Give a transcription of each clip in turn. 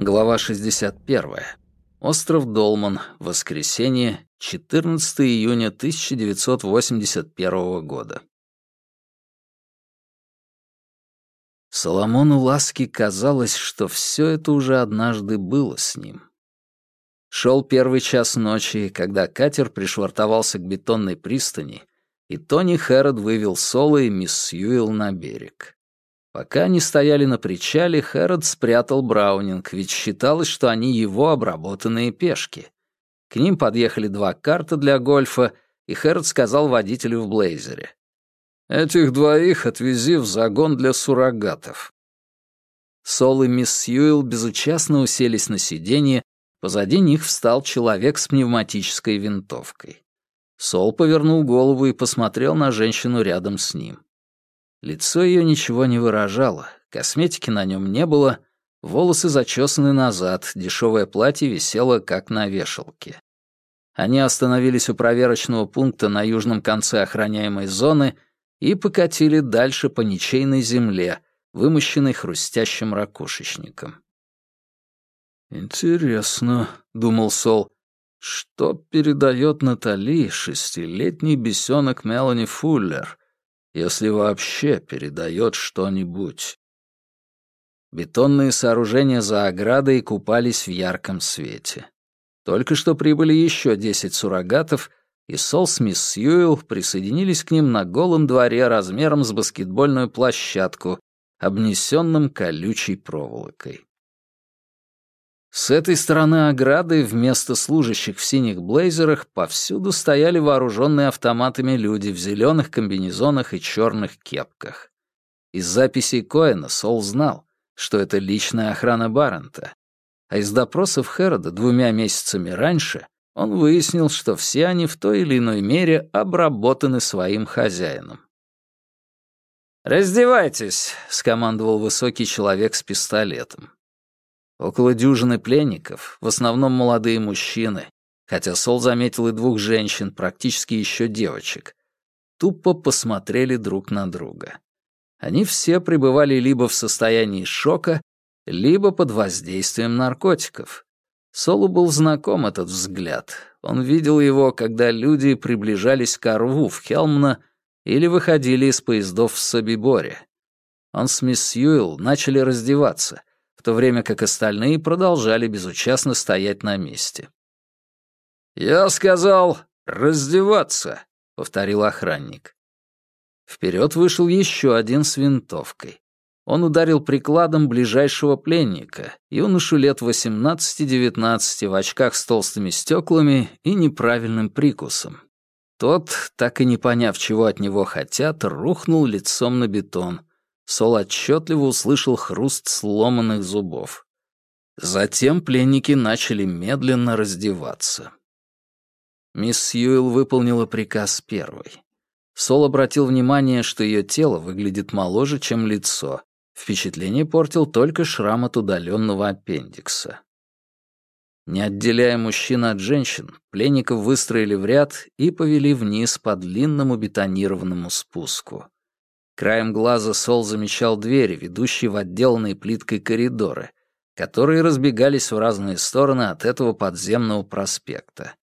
Глава 61. Остров Долман. Воскресенье. 14 июня 1981 года. Соломону Ласки казалось, что все это уже однажды было с ним. Шел первый час ночи, когда катер пришвартовался к бетонной пристани, и Тони Хэррод вывел Соло и мисс Сьюэлл на берег. Пока они стояли на причале, Хэррод спрятал Браунинг, ведь считалось, что они его обработанные пешки. К ним подъехали два карта для гольфа, и Хэррод сказал водителю в блейзере. «Этих двоих отвези в загон для суррогатов». Сол и мисс Сьюэлл безучастно уселись на сиденье, позади них встал человек с пневматической винтовкой. Сол повернул голову и посмотрел на женщину рядом с ним. Лицо ее ничего не выражало, косметики на нем не было, волосы зачесаны назад, дешевое платье висело как на вешалке. Они остановились у проверочного пункта на южном конце охраняемой зоны и покатили дальше по ничейной земле, вымощенной хрустящим ракушечником. «Интересно», — думал Сол, — «что передает Натали шестилетний бесенок Мелани Фуллер, если вообще передает что-нибудь. Бетонные сооружения за оградой купались в ярком свете. Только что прибыли еще десять суррогатов, и Сол с мисс Сьюэлл присоединились к ним на голом дворе размером с баскетбольную площадку, обнесенным колючей проволокой. С этой стороны ограды вместо служащих в синих блейзерах повсюду стояли вооруженные автоматами люди в зеленых комбинезонах и черных кепках. Из записей Коэна Сол знал, что это личная охрана Баррента. А из допросов Хэрода двумя месяцами раньше он выяснил, что все они в той или иной мере обработаны своим хозяином. «Раздевайтесь», — скомандовал высокий человек с пистолетом. Около дюжины пленников, в основном молодые мужчины, хотя Сол заметил и двух женщин, практически еще девочек, тупо посмотрели друг на друга. Они все пребывали либо в состоянии шока, либо под воздействием наркотиков. Солу был знаком этот взгляд. Он видел его, когда люди приближались к рву в Хелмна или выходили из поездов в Собиборе. Он с мисс Сьюэлл начали раздеваться, в то время как остальные продолжали безучастно стоять на месте. «Я сказал раздеваться», — повторил охранник. Вперед вышел еще один с винтовкой. Он ударил прикладом ближайшего пленника, юношу лет 18-19 в очках с толстыми стеклами и неправильным прикусом. Тот, так и не поняв, чего от него хотят, рухнул лицом на бетон, Сол отчетливо услышал хруст сломанных зубов. Затем пленники начали медленно раздеваться. Мисс Сьюэлл выполнила приказ первой. Сол обратил внимание, что ее тело выглядит моложе, чем лицо. Впечатление портил только шрам от удаленного аппендикса. Не отделяя мужчин от женщин, пленников выстроили в ряд и повели вниз по длинному бетонированному спуску. Краем глаза Сол замечал двери, ведущие в отделанные плиткой коридоры, которые разбегались в разные стороны от этого подземного проспекта.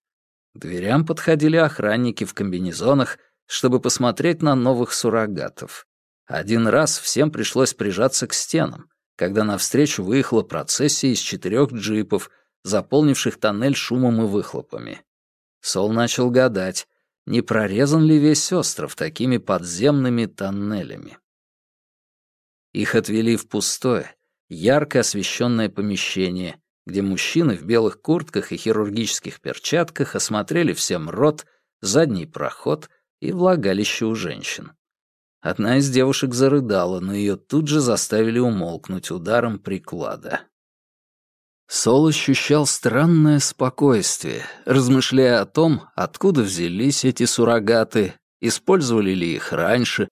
К дверям подходили охранники в комбинезонах, чтобы посмотреть на новых суррогатов. Один раз всем пришлось прижаться к стенам, когда навстречу выехала процессия из четырех джипов, заполнивших тоннель шумом и выхлопами. Сол начал гадать, не прорезан ли весь остров такими подземными тоннелями. Их отвели в пустое, ярко освещенное помещение, где мужчины в белых куртках и хирургических перчатках осмотрели всем рот, задний проход и влагалище у женщин. Одна из девушек зарыдала, но ее тут же заставили умолкнуть ударом приклада. Сол ощущал странное спокойствие, размышляя о том, откуда взялись эти суррогаты, использовали ли их раньше,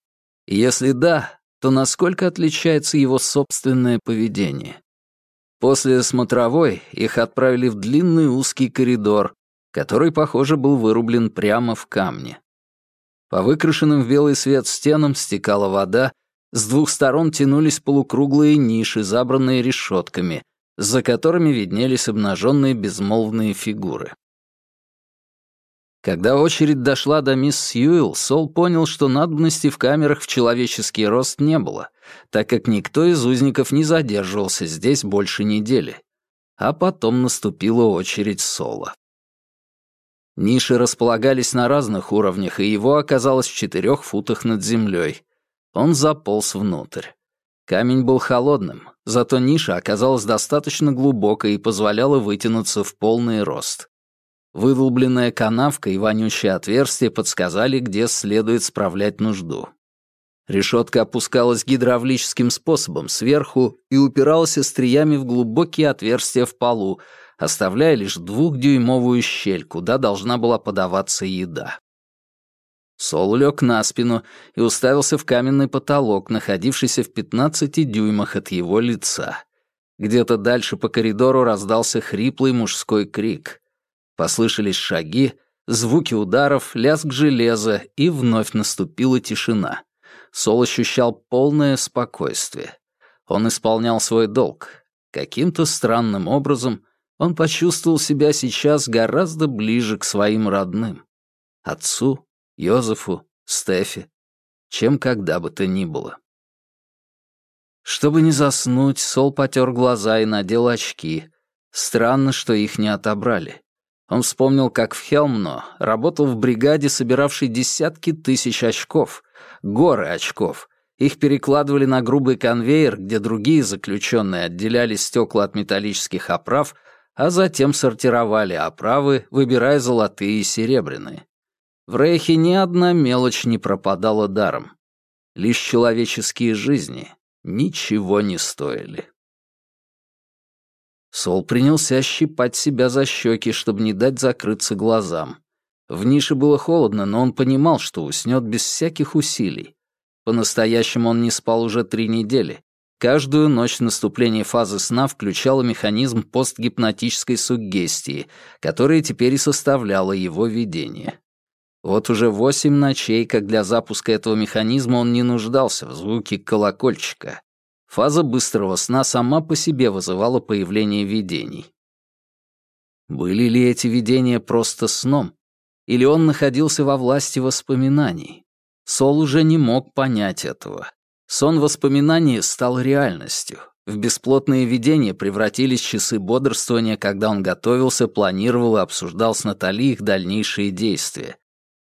если да, то насколько отличается его собственное поведение. После смотровой их отправили в длинный узкий коридор, который, похоже, был вырублен прямо в камне. По выкрашенным в белый свет стенам стекала вода, с двух сторон тянулись полукруглые ниши, забранные решетками — за которыми виднелись обнаженные безмолвные фигуры. Когда очередь дошла до мисс Сьюэлл, Сол понял, что надобности в камерах в человеческий рост не было, так как никто из узников не задерживался здесь больше недели. А потом наступила очередь Сола. Ниши располагались на разных уровнях, и его оказалось в четырех футах над землей. Он заполз внутрь. Камень был холодным, зато ниша оказалась достаточно глубокой и позволяла вытянуться в полный рост. Выдолбленная канавка и вонючее отверстие подсказали, где следует справлять нужду. Решетка опускалась гидравлическим способом сверху и упиралась остриями в глубокие отверстия в полу, оставляя лишь двухдюймовую щель, куда должна была подаваться еда. Сол лег на спину и уставился в каменный потолок, находившийся в 15 дюймах от его лица. Где-то дальше по коридору раздался хриплый мужской крик. Послышались шаги, звуки ударов, лязг железа, и вновь наступила тишина. Сол ощущал полное спокойствие. Он исполнял свой долг. Каким-то странным образом он почувствовал себя сейчас гораздо ближе к своим родным. Отцу, Йозефу, Стефи, чем когда бы то ни было. Чтобы не заснуть, Сол потер глаза и надел очки. Странно, что их не отобрали. Он вспомнил, как в Хелмно работал в бригаде, собиравшей десятки тысяч очков, горы очков. Их перекладывали на грубый конвейер, где другие заключенные отделяли стекла от металлических оправ, а затем сортировали оправы, выбирая золотые и серебряные. В Рейхе ни одна мелочь не пропадала даром. Лишь человеческие жизни ничего не стоили. Сол принялся щипать себя за щеки, чтобы не дать закрыться глазам. В нише было холодно, но он понимал, что уснет без всяких усилий. По-настоящему он не спал уже три недели. Каждую ночь наступление фазы сна включало механизм постгипнотической суггестии, которая теперь и составляла его видение. Вот уже восемь ночей, как для запуска этого механизма он не нуждался в звуке колокольчика. Фаза быстрого сна сама по себе вызывала появление видений. Были ли эти видения просто сном? Или он находился во власти воспоминаний? Сол уже не мог понять этого. Сон воспоминаний стал реальностью. В бесплотные видения превратились часы бодрствования, когда он готовился, планировал и обсуждал с Натали их дальнейшие действия.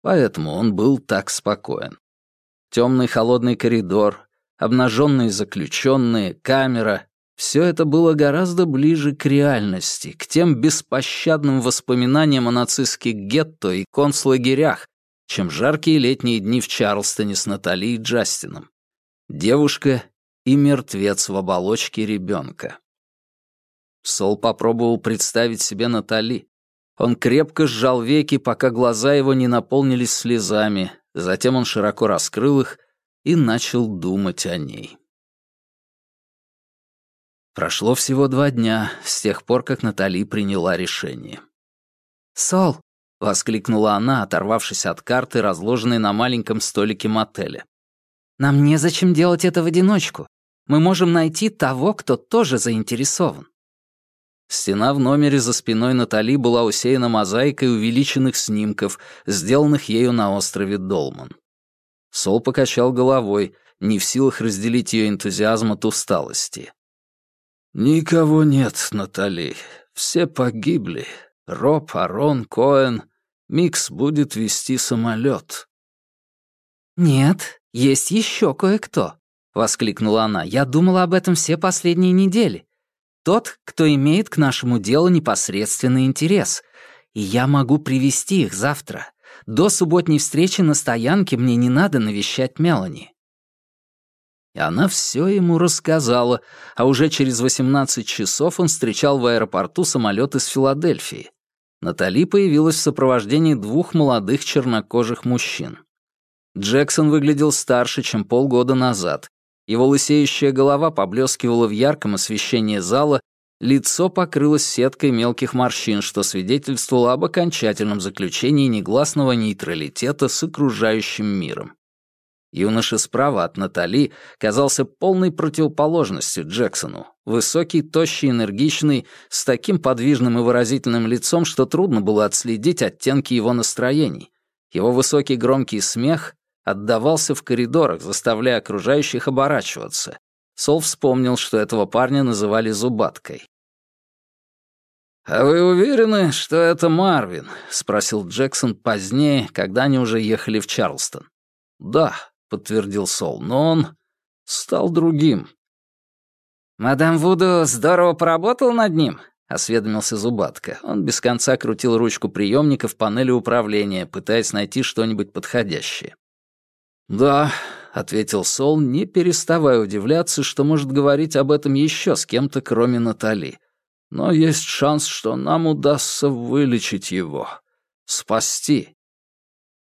Поэтому он был так спокоен. Темный холодный коридор, обнаженные заключенные, камера — все это было гораздо ближе к реальности, к тем беспощадным воспоминаниям о нацистских гетто и концлагерях, чем жаркие летние дни в Чарлстоне с Натали и Джастином. Девушка и мертвец в оболочке ребенка. Сол попробовал представить себе Натали, он крепко сжал веки, пока глаза его не наполнились слезами, затем он широко раскрыл их и начал думать о ней. Прошло всего два дня с тех пор, как Натали приняла решение. «Сол!» — воскликнула она, оторвавшись от карты, разложенной на маленьком столике мотеля. «Нам незачем делать это в одиночку. Мы можем найти того, кто тоже заинтересован. Стена в номере за спиной Натали была усеяна мозаикой увеличенных снимков, сделанных ею на острове Долман. Сол покачал головой, не в силах разделить ее энтузиазм от усталости. «Никого нет, Натали. Все погибли. Роб, Арон, Коэн. Микс будет вести самолет». «Нет, есть еще кое-кто», — воскликнула она. «Я думала об этом все последние недели. Тот, кто имеет к нашему делу непосредственный интерес. И я могу привести их завтра. До субботней встречи на стоянке мне не надо навещать Мелани». И она все ему рассказала, а уже через 18 часов он встречал в аэропорту самолет из Филадельфии. Натали появилась в сопровождении двух молодых чернокожих мужчин. Джексон выглядел старше, чем полгода назад, его лысеющая голова поблескивала в ярком освещении зала, лицо покрылось сеткой мелких морщин, что свидетельствовало об окончательном заключении негласного нейтралитета с окружающим миром. Юноша справа от Натали казался полной противоположностью Джексону. Высокий, тощий, энергичный, с таким подвижным и выразительным лицом, что трудно было отследить оттенки его настроений. Его высокий громкий смех отдавался в коридорах, заставляя окружающих оборачиваться. Сол вспомнил, что этого парня называли Зубаткой. «А вы уверены, что это Марвин?» — спросил Джексон позднее, когда они уже ехали в Чарлстон. «Да», подтвердил Сол, но он стал другим. «Мадам Вуду здорово поработал над ним?» — осведомился Зубатка. Он без конца крутил ручку приемника в панели управления, пытаясь найти что-нибудь подходящее. «Да», — ответил Сол, не переставая удивляться, что может говорить об этом еще с кем-то, кроме Натали. «Но есть шанс, что нам удастся вылечить его, спасти».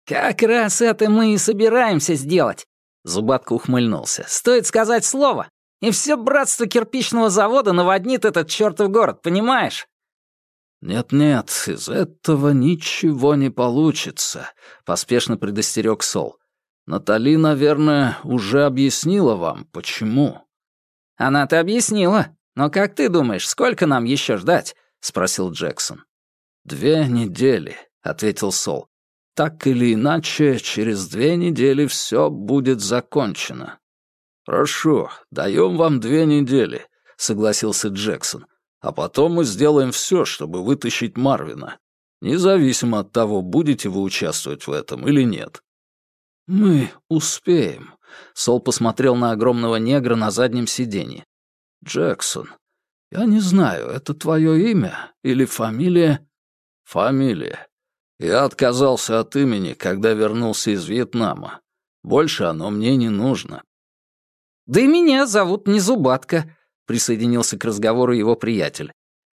«Как раз это мы и собираемся сделать!» Зубатка ухмыльнулся. «Стоит сказать слово, и все братство кирпичного завода наводнит этот чертов город, понимаешь?» «Нет-нет, из этого ничего не получится», — поспешно предостерег Сол. «Натали, наверное, уже объяснила вам, почему». «Она-то объяснила. Но как ты думаешь, сколько нам еще ждать?» — спросил Джексон. «Две недели», — ответил Сол. Так или иначе, через две недели все будет закончено. Хорошо, даем вам две недели, согласился Джексон. А потом мы сделаем все, чтобы вытащить Марвина. Независимо от того, будете вы участвовать в этом или нет. Мы успеем. Сол посмотрел на огромного негра на заднем сиденье. Джексон, я не знаю, это твое имя или фамилия? Фамилия. Я отказался от имени, когда вернулся из Вьетнама. Больше оно мне не нужно. «Да и меня зовут не Зубатка», — присоединился к разговору его приятель.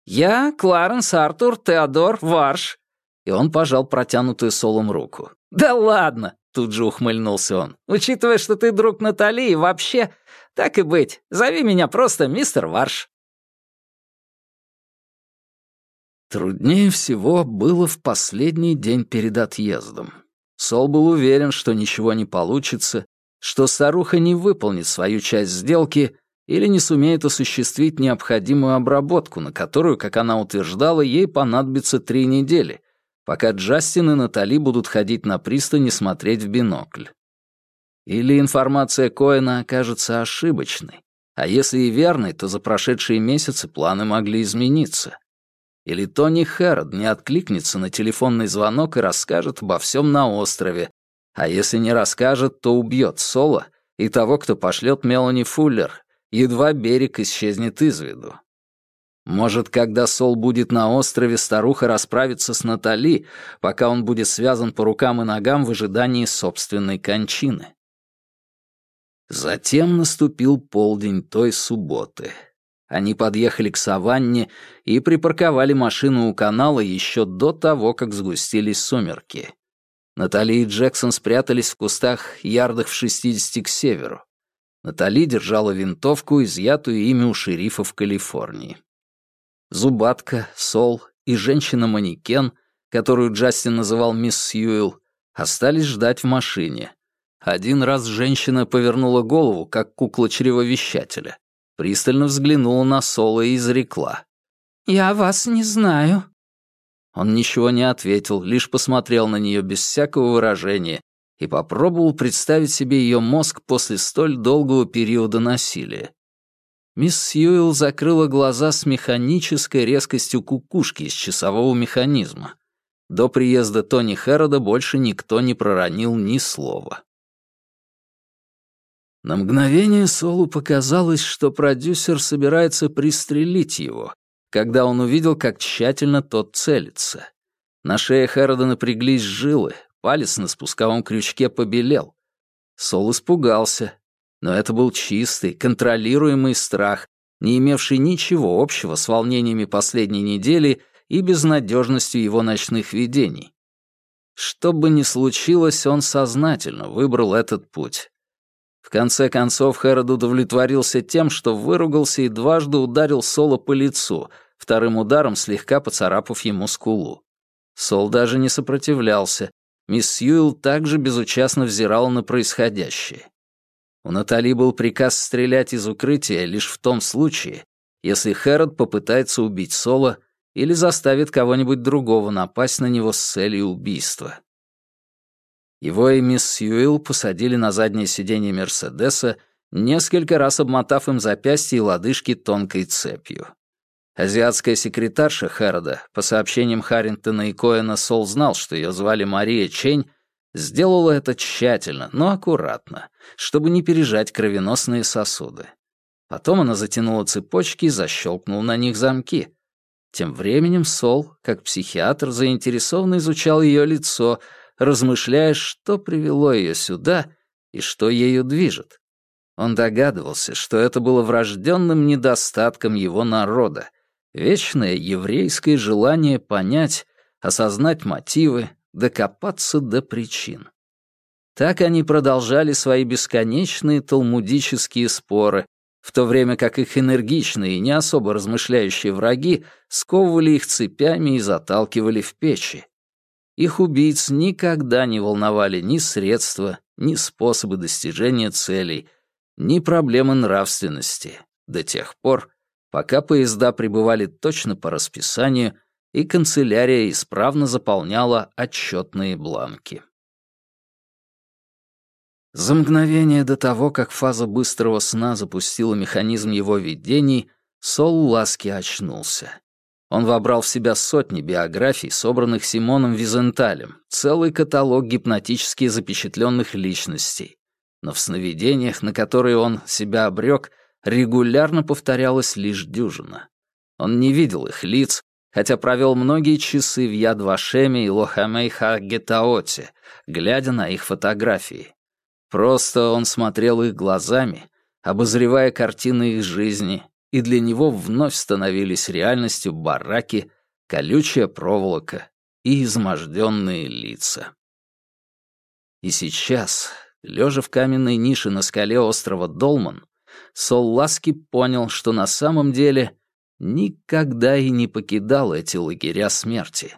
«Я Кларенс Артур Теодор Варш». И он пожал протянутую Солом руку. «Да ладно!» — тут же ухмыльнулся он. «Учитывая, что ты друг Натали и вообще... Так и быть, зови меня просто мистер Варш». Труднее всего было в последний день перед отъездом. Сол был уверен, что ничего не получится, что старуха не выполнит свою часть сделки или не сумеет осуществить необходимую обработку, на которую, как она утверждала, ей понадобится три недели, пока Джастин и Натали будут ходить на пристань и смотреть в бинокль. Или информация Коэна окажется ошибочной, а если и верной, то за прошедшие месяцы планы могли измениться. Или Тони Хэррод не откликнется на телефонный звонок и расскажет обо всем на острове, а если не расскажет, то убьет Соло и того, кто пошлет Мелани Фуллер, едва берег исчезнет из виду. Может, когда Сол будет на острове, старуха расправится с Натали, пока он будет связан по рукам и ногам в ожидании собственной кончины. Затем наступил полдень той субботы. Они подъехали к саванне и припарковали машину у канала еще до того, как сгустились сумерки. Натали и Джексон спрятались в кустах ярдах в 60 к северу. Натали держала винтовку, изъятую ими у шерифа в Калифорнии. Зубатка, Сол и женщина-манекен, которую Джастин называл мисс Сьюэлл, остались ждать в машине. Один раз женщина повернула голову, как кукла чревовещателя пристально взглянула на Соло и изрекла. «Я вас не знаю». Он ничего не ответил, лишь посмотрел на нее без всякого выражения и попробовал представить себе ее мозг после столь долгого периода насилия. Мисс Сьюэлл закрыла глаза с механической резкостью кукушки из часового механизма. До приезда Тони Хэрода больше никто не проронил ни слова. На мгновение Солу показалось, что продюсер собирается пристрелить его, когда он увидел, как тщательно тот целится. На шее Хэрода напряглись жилы, палец на спусковом крючке побелел. Сол испугался, но это был чистый, контролируемый страх, не имевший ничего общего с волнениями последней недели и безнадежностью его ночных видений. Что бы ни случилось, он сознательно выбрал этот путь. В конце концов, Хэрод удовлетворился тем, что выругался и дважды ударил Соло по лицу, вторым ударом слегка поцарапав ему скулу. Сол даже не сопротивлялся, мисс Сьюэлл также безучастно взирала на происходящее. У Натали был приказ стрелять из укрытия лишь в том случае, если Хэрод попытается убить Соло или заставит кого-нибудь другого напасть на него с целью убийства. Его и мисс Сьюэлл посадили на заднее сиденье Мерседеса, несколько раз обмотав им запястья и лодыжки тонкой цепью. Азиатская секретарша Хэрода, по сообщениям Харрингтона и Коэна, Сол знал, что ее звали Мария Чень, сделала это тщательно, но аккуратно, чтобы не пережать кровеносные сосуды. Потом она затянула цепочки и защелкнула на них замки. Тем временем Сол, как психиатр, заинтересованно изучал ее лицо, размышляя, что привело ее сюда и что ею движет. Он догадывался, что это было врожденным недостатком его народа, Вечное еврейское желание понять, осознать мотивы, докопаться до причин. Так они продолжали свои бесконечные талмудические споры, в то время как их энергичные и не особо размышляющие враги сковывали их цепями и заталкивали в печи. Их убийц никогда не волновали ни средства, ни способы достижения целей, ни проблемы нравственности, до тех пор, пока поезда прибывали точно по расписанию, и канцелярия исправно заполняла отчетные бланки. За мгновение до того, как фаза быстрого сна запустила механизм его видений, Сол Ласки очнулся. Он вобрал в себя сотни биографий, собранных Симоном Визенталем, целый каталог гипнотически запечатленных личностей. Но в сновидениях, на которые он себя обрек, регулярно повторялась лишь дюжина. Он не видел их лиц, хотя провел многие часы в Ядвашеме и Лохамейха-Гетаоте, глядя на их фотографии. Просто он смотрел их глазами, обозревая картины их жизни, и для него вновь становились реальностью бараки, колючая проволока и изможденные лица. И сейчас, лежа в каменной нише на скале острова Долман, Сол Ласки понял, что на самом деле никогда и не покидал эти лагеря смерти.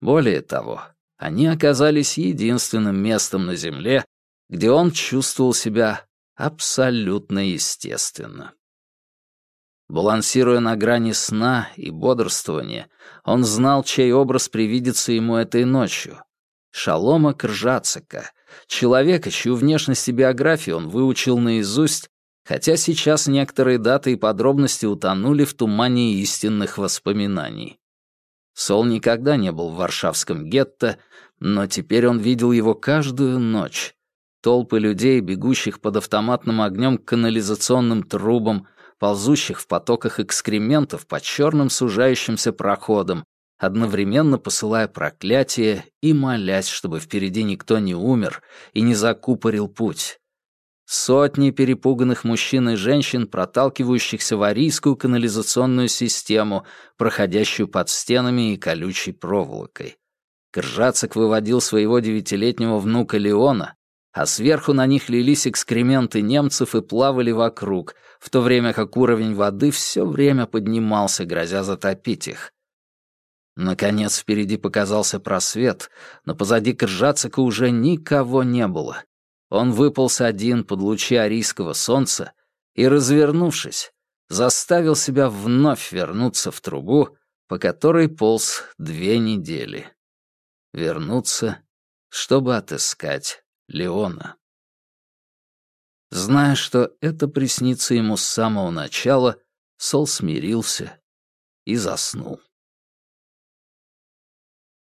Более того, они оказались единственным местом на Земле, где он чувствовал себя абсолютно естественно. Балансируя на грани сна и бодрствования, он знал, чей образ привидится ему этой ночью. Шалома Кржацика, человека, чью внешность и биографию он выучил наизусть хотя сейчас некоторые даты и подробности утонули в тумане истинных воспоминаний. Сол никогда не был в варшавском гетто, но теперь он видел его каждую ночь. Толпы людей, бегущих под автоматным огнем к канализационным трубам, ползущих в потоках экскрементов по черным сужающимся проходам, одновременно посылая проклятие и молясь, чтобы впереди никто не умер и не закупорил путь. Сотни перепуганных мужчин и женщин, проталкивающихся в арийскую канализационную систему, проходящую под стенами и колючей проволокой. Кржацик выводил своего девятилетнего внука Леона, а сверху на них лились экскременты немцев и плавали вокруг, в то время как уровень воды все время поднимался, грозя затопить их. Наконец впереди показался просвет, но позади Кржацика уже никого не было. Он выполз один под лучи арийского солнца и, развернувшись, заставил себя вновь вернуться в трубу, по которой полз две недели. Вернуться, чтобы отыскать Леона. Зная, что это приснится ему с самого начала, Сол смирился и заснул.